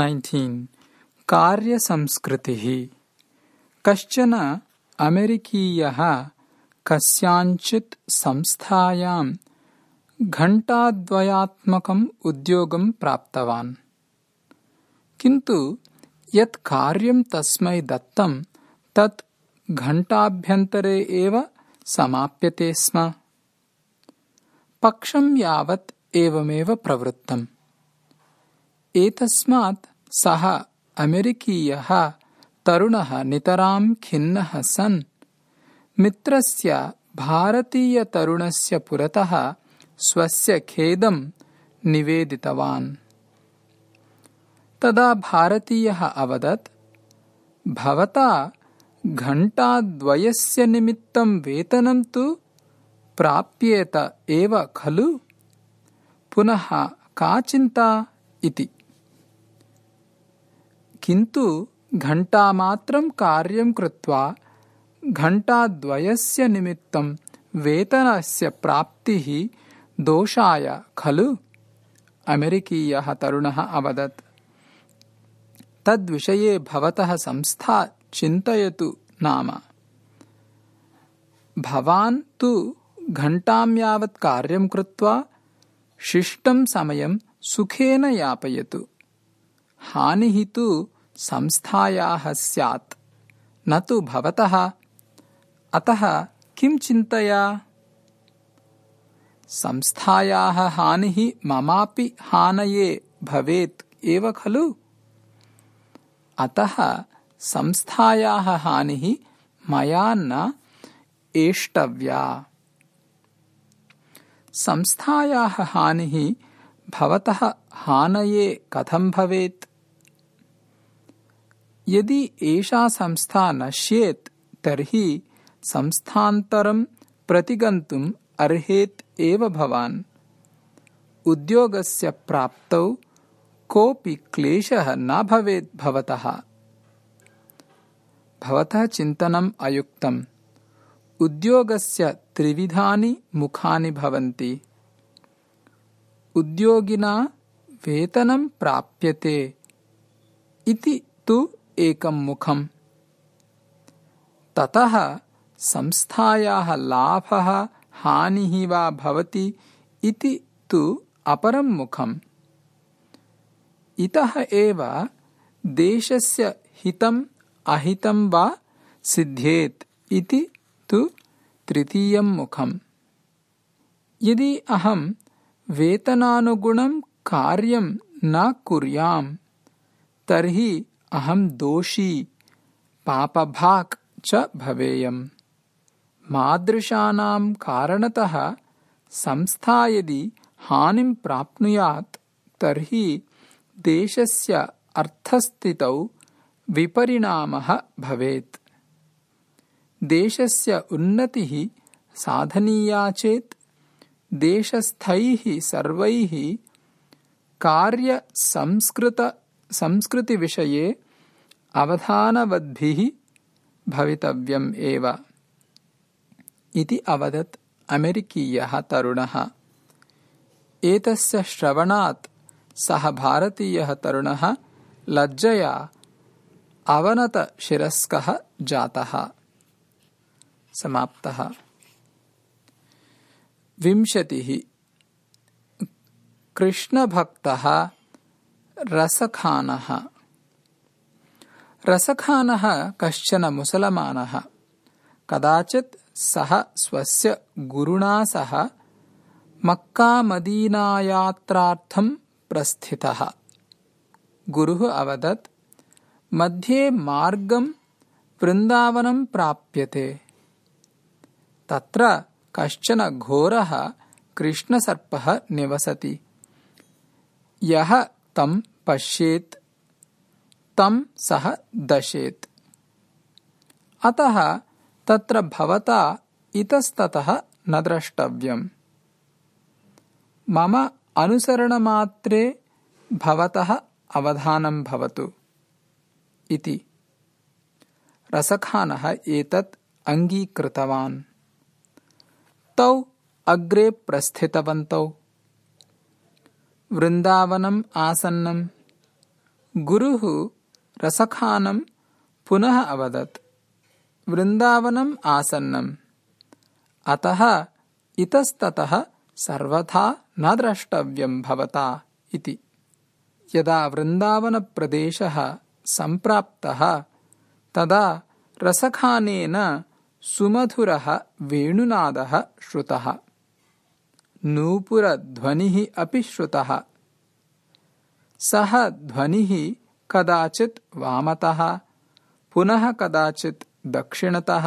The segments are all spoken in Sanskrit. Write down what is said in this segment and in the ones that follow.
नैन्टीन् कार्यसंस्कृतिः कश्चन अमेरिकीयः कस्याञ्चित् संस्थायां घण्टाद्वयात्मकम् उद्योगं प्राप्तवान् किन्तु यत् कार्यं तस्मै दत्तं तत् घण्टाभ्यन्तरे एव समाप्यते स्म पक्षं यावत् एवमेव प्रवृत्तम् एतस्मात् सः अमेरिकीयः तरुणः नितरां खिन्नः सन्। मित्रस्य भारतीयतरुणस्य पुरतः स्वस्य खेदं निवेदितवान्। तदा भारतीयः अवदत् भवता घण्टाद्वयस्य निमित्तं वेतनं तु प्राप्येत एव खलु? पुनः का चिन्ता इति किन्तु घण्टामात्रं कार्यं कृत्वा घण्टाद्वयस्य निमित्तं वेतनस्य प्राप्तिः दोषाय खलु? अमेरिकीयः तरुणः अवदत्। तद्विषये भवतः संस्था चिन्तयतु नाम। भवान् तु घण्टां यावत् कार्यं कृत्वा शिष्टं समयं सुखेन यापयतु हानिः तु संस्थायाः स्यात्। न तु भवतः। अतः किं चिन्तया? संस्थायाः हानिः ममापि हानये भवेत् एव खलु? अतः संस्थायाः हानिः मया न एष्टव्या। संस्थायाः हानिः भवतः हानये कथं भवेत् यदि एषा संस्था नश्येत् तर्हि संस्थान्तरं प्रतिगन्तुम् अर्हेत् एव भवान्। उद्योगस्य प्राप्तौ कोऽपि क्लेशः न भवेत् भवतः। भवतः चिन्तनम् अयुक्तम्। उद्योगस्य त्रिविधानि मुखानि भवन्ति। उद्योगिना वेतनं प्राप्यते। इति तु एकं मुखम्। ततः संस्थायाः लाभः हानिः वा भवति इति तु अपरं मुखम्। इतः एव देशस्य हितम् अहितं वा सिध्येत् इति तु तृतीयं मुखम्। यदि अहं वेतनानुगुणं कार्यं न कुर्याम् तर्हि अहं दोषी पापभाक् च भवेयम्। मादृशानां कारणतः संस्था यदि हानिं प्राप्नुयात् तर्हि देशस्य अर्थस्थितौ विपरिणामः भवेत्। देशस्य उन्नतिः साधनीया चेत् देशस्थैः सर्वैः कार्यसंस्कृतिविषये अवधानवद्भिः भवितव्यम् एव इति अवदत् अमेरिकीयः तरुणः एतस्य श्रवणात् सः भारतीयः तरुणः लज्जया अवनतशिरस्कः जातः समाप्तः विंशतिः कृष्णभक्तः रसखानः रसखानः कश्चन मुसलमानः। कदाचित् सः स्वस्य गुरुणा सह मक्कामदीनायात्रार्थं प्रस्थितः। गुरुः अवदत् मध्ये मार्गं वृन्दावनं प्राप्यते। तत्र कश्चन घोरः कृष्णसर्पः निवसति। यः तं पश्येत् तं सः दशेत्। अतः तत्र भवता इतस्ततः न द्रष्टव्यम्। मम अनुसरणमात्रे भवतः अवधानं भवतु। इति। रसखानः एतत् अङ्गीकृतवान्। तौ अग्रे प्रस्थितवन्तौ। वृन्दावनम् आसन्नम्। गुरुः रसखानं पुनः अवदत्। वृन्दावनम् आसन्नम्। अतः इतस्ततः सर्वथा न द्रष्टव्यं भवता इति। यदा वृन्दावनप्रदेशः सम्प्राप्तः तदा रसखानेन सुमधुरः वेणुनादः श्रुतः। नूपुरध्वनिः अपि श्रुतः। सः ध्वनिः कदाचित् वामतः पुनः कदाचित् दक्षिणतः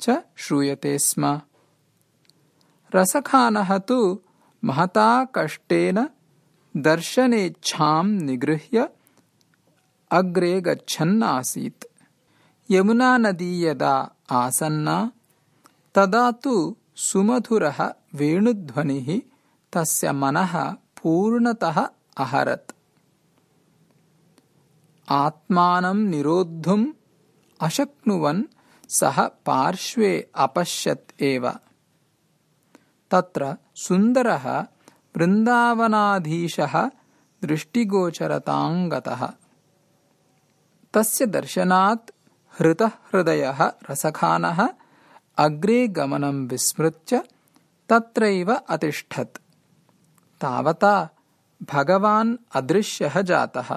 च श्रूयते स्म। रसखानः तु महता कष्टेन दर्शनेच्छां निगृह्य अग्रे गच्छन्नासीत्। यमुनानदी यदा आसन्ना तदा तु सुमधुरः वेणुध्वनिः तस्य मनः पूर्णतः अहरत् आत्मानं निरोद्धुम् अशक्नुवन् सः पार्श्वे अपश्यत् एव। तत्र सुन्दरः वृन्दावनाधीशः दृष्टिगोचरताङ्गतः। तस्य दर्शनात् हृतः हृदयः रसखानः अग्रे गमनं विस्मृत्य तत्रैव अतिष्ठत्। तावता भगवान् अदृश्यः जातः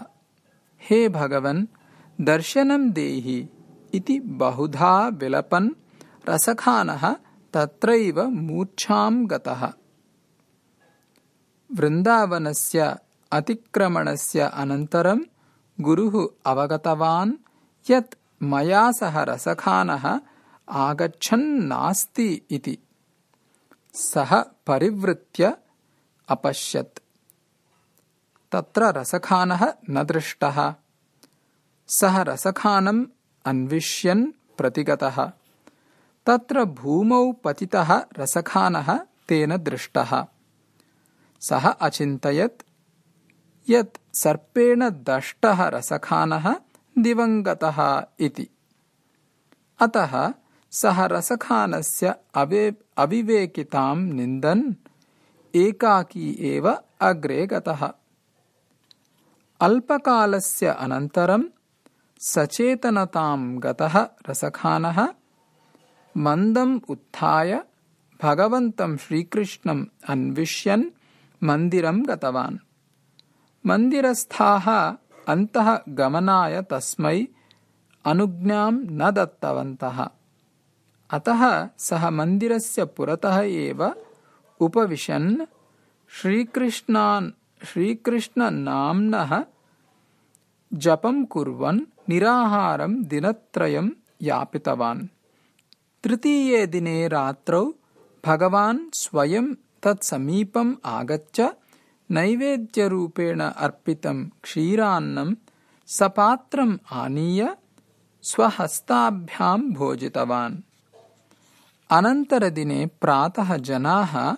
हे भगवन् दर्शनं देहि इति बहुधा विलपन् रसखानः तत्रैव मूर्च्छां गतः वृन्दावनस्य अतिक्रमणस्य अनन्तरं गुरुः अवगतवान् यत् मया सह रसखानः आगच्छन्नास्ति इति सः परिवृत्य अपश्यत् तत्र रसखानः न दृष्टः। सः रसखानम् अन्विष्यन् प्रतिगतः। तत्र भूमौ पतितः रसखानः तेन दृष्टः। सः अचिन्तयत् यत् सर्पेण दष्टः रसखानः दिवङ्गतः इति। अतः सः रसखानस्य अविवेकितां निन्दन् एकाकी एव अग्रे गतः अल्पकालस्य अनन्तरं सचेतनतां गतः रसखानः मन्दम् उत्थाय भगवन्तं श्रीकृष्णम् अन्विष्यन् मन्दिरं गतवान्। मन्दिरस्थाः अन्तः गमनाय तस्मै अनुज्ञां न दत्तवन्तः। अतः सः मन्दिरस्य पुरतः एव उपविशन् श्रीकृष्णान् श्रीकृष्णनाम्नः जपं कुर्वन् निराहारं दिनत्रयं यापितवान्। तृतीये दिने रात्रौ भगवान् स्वयं तत्समीपम् आगत्य नैवेद्यरूपेण अर्पितं क्षीरान्नं सपात्रम् आनीय स्वहस्ताभ्यां भोजितवान्। अनन्तरदिने प्रातः जनाः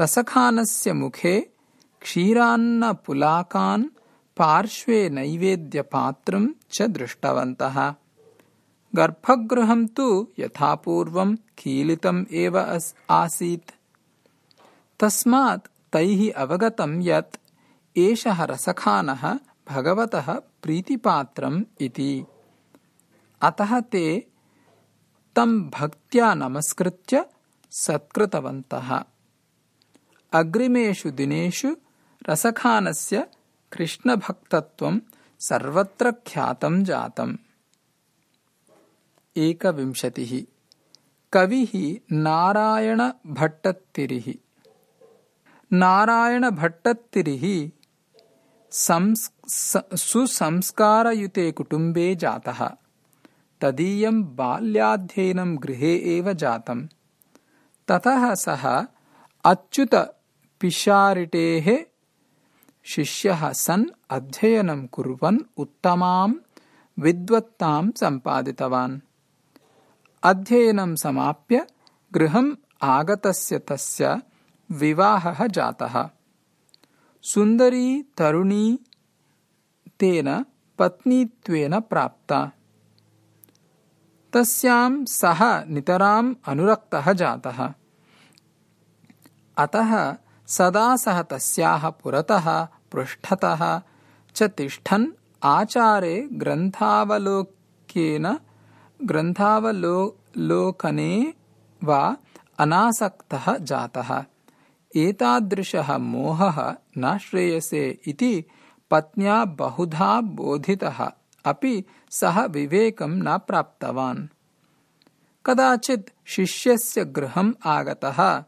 रसखानस्य मुखे क्षीरान्नपुलाकान् पार्श्वे नैवेद्यपात्रं च दृष्टवन्तः गर्भगृहं तु यथापूर्वं कीलितम् एव आसीत् तस्मात् तैः अवगतं यत् एषः रसखानः भगवतः प्रीतिपात्रम् इति अतः ते तं भक्त्या नमस्कृत्य सत्कृतवन्तः अग्रिमेषु दिनेषु रसखानस्य कृष्णभक्तत्वं सर्वत्र ख्यातं जातम्। एकविंशतिः। कविः नारायणभट्टत्तिरिः नारायणभट्टत्तिरिः सुसंस्कारयुते कुटुम्बे जातः। तदीयं बाल्याध्ययनं गृहे एव जातम्। ततः सः अच्युतपिशारिटेः शिष्यः सन् अध्ययनं कुर्वन् उत्तमां विद्वत्तां सम्पादितवान्। अध्ययनं समाप्य गृहम् आगतस्य तस्य विवाहः जातः। सुन्दरी तरुणी तेन पत्नीत्वेन प्राप्ता। तस्यां सः नितराम् अनुरक्तः जातः। अतः सदा सः तस्याः पुरतः पृष्ठतः च तिष्ठन् आचारे ग्रन्थावलोक्येन ग्रन्थावलोकने वा अनासक्तः जातः। एतादृशः मोहः न श्रेयसे इति पत्न्या बहुधा बोधितः अपि सः विवेकं न प्राप्तवान्। कदाचित् शिष्यस्य गृहम् आगतः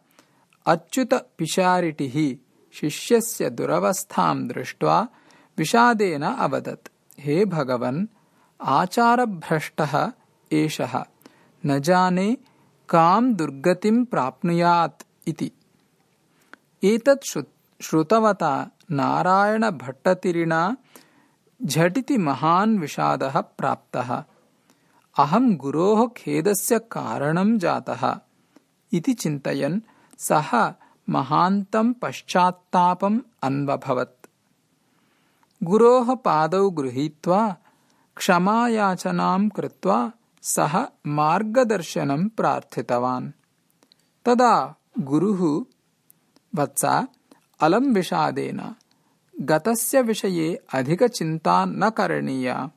अच्युतपिशारिटिः शिष्यस्य दुरवस्थां दृष्ट्वा विषादेन अवदत्। हे भगवन् आचारभ्रष्टः एषः। न जाने कां दुर्गतिं प्राप्नुयात् इति। एतत् श्रुतवता नारायणभट्टतिरिणा झटिति महान् विषादः प्राप्तः। अहं गुरोः खेदस्य कारणं जातः इति चिन्तयन् सः महान्तं पश्चात्तापम् अन्वभवत्। गुरोः पादौ गृहीत्वा क्षमायाचनां कृत्वा सः मार्गदर्शनं प्रार्थितवान्। तदा गुरुः वत्स अलं विषादेन गतस्य विषये अधिकचिन्ता न करणीया।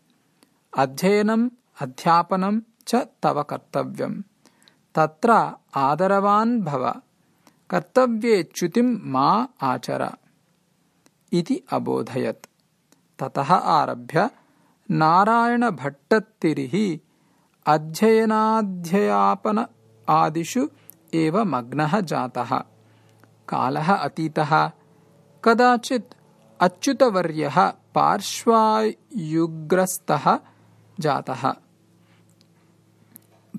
अध्ययनम् अध्यापनं च तव कर्तव्यम्। तत्र आदरवान् भव कर्तव्ये च्युतिं मा आचर। इति अबोधयत्। ततः आरभ्य नारायणभट्टत्तिरिः अध्ययनाध्ययापन आदिषु एव मग्नः जातः। कालः अतीतः। कदाचित् अच्युतवर्यः पार्श्वायुग्रस्तः जातः।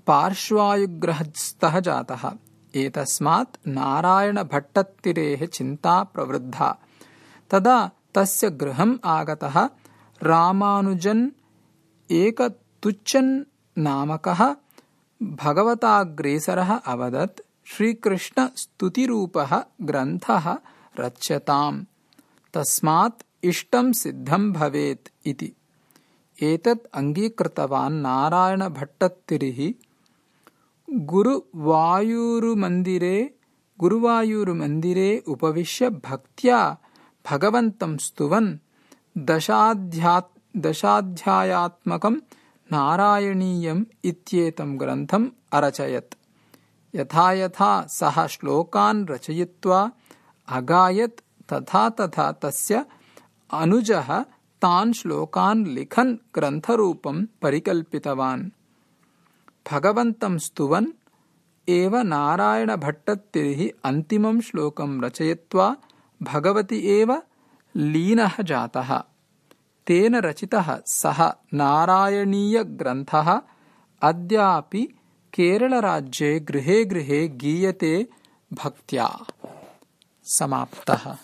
पार्श्वायुग्रहस्तः जातः एतस्मात् नारायणभट्टत्तिरेः चिन्ता प्रवृद्धा। तदा तस्य गृहम् आगतः रामानुजन् एकतुच्छन् नामकः भगवताग्रेसरः अवदत् श्रीकृष्णस्तुतिरूपः ग्रन्थः रच्यताम्। तस्मात् इष्टं सिद्धं भवेत् इति। एतत् अङ्गीकृतवान् नारायणभट्टत्तिरिः गुरुवायूरुमन्दिरे गुरुवायूरुमन्दिरे उपविश्य भक्त्या भगवन्तं स्तुवन्। दशाध्यायात्मकं नारायणीयम् इत्येतं ग्रन्थम् अरचयत्। यथा यथा सः श्लोकान् रचयित्वा अगायत् तथा तथा तस्य अनुजः तान् श्लोकान् लिखन् ग्रन्थरूपं परिकल्पितवान् भगवन्तं स्तुवन् एव नारायणभट्टत्तिरिः अन्तिमं श्लोकं रचयित्वा भगवति एव लीनः जातः। तेन रचितः सः नारायणीयग्रन्थः अद्यापि केरळराज्ये गृहे गृहे गीयते भक्त्या। समाप्तः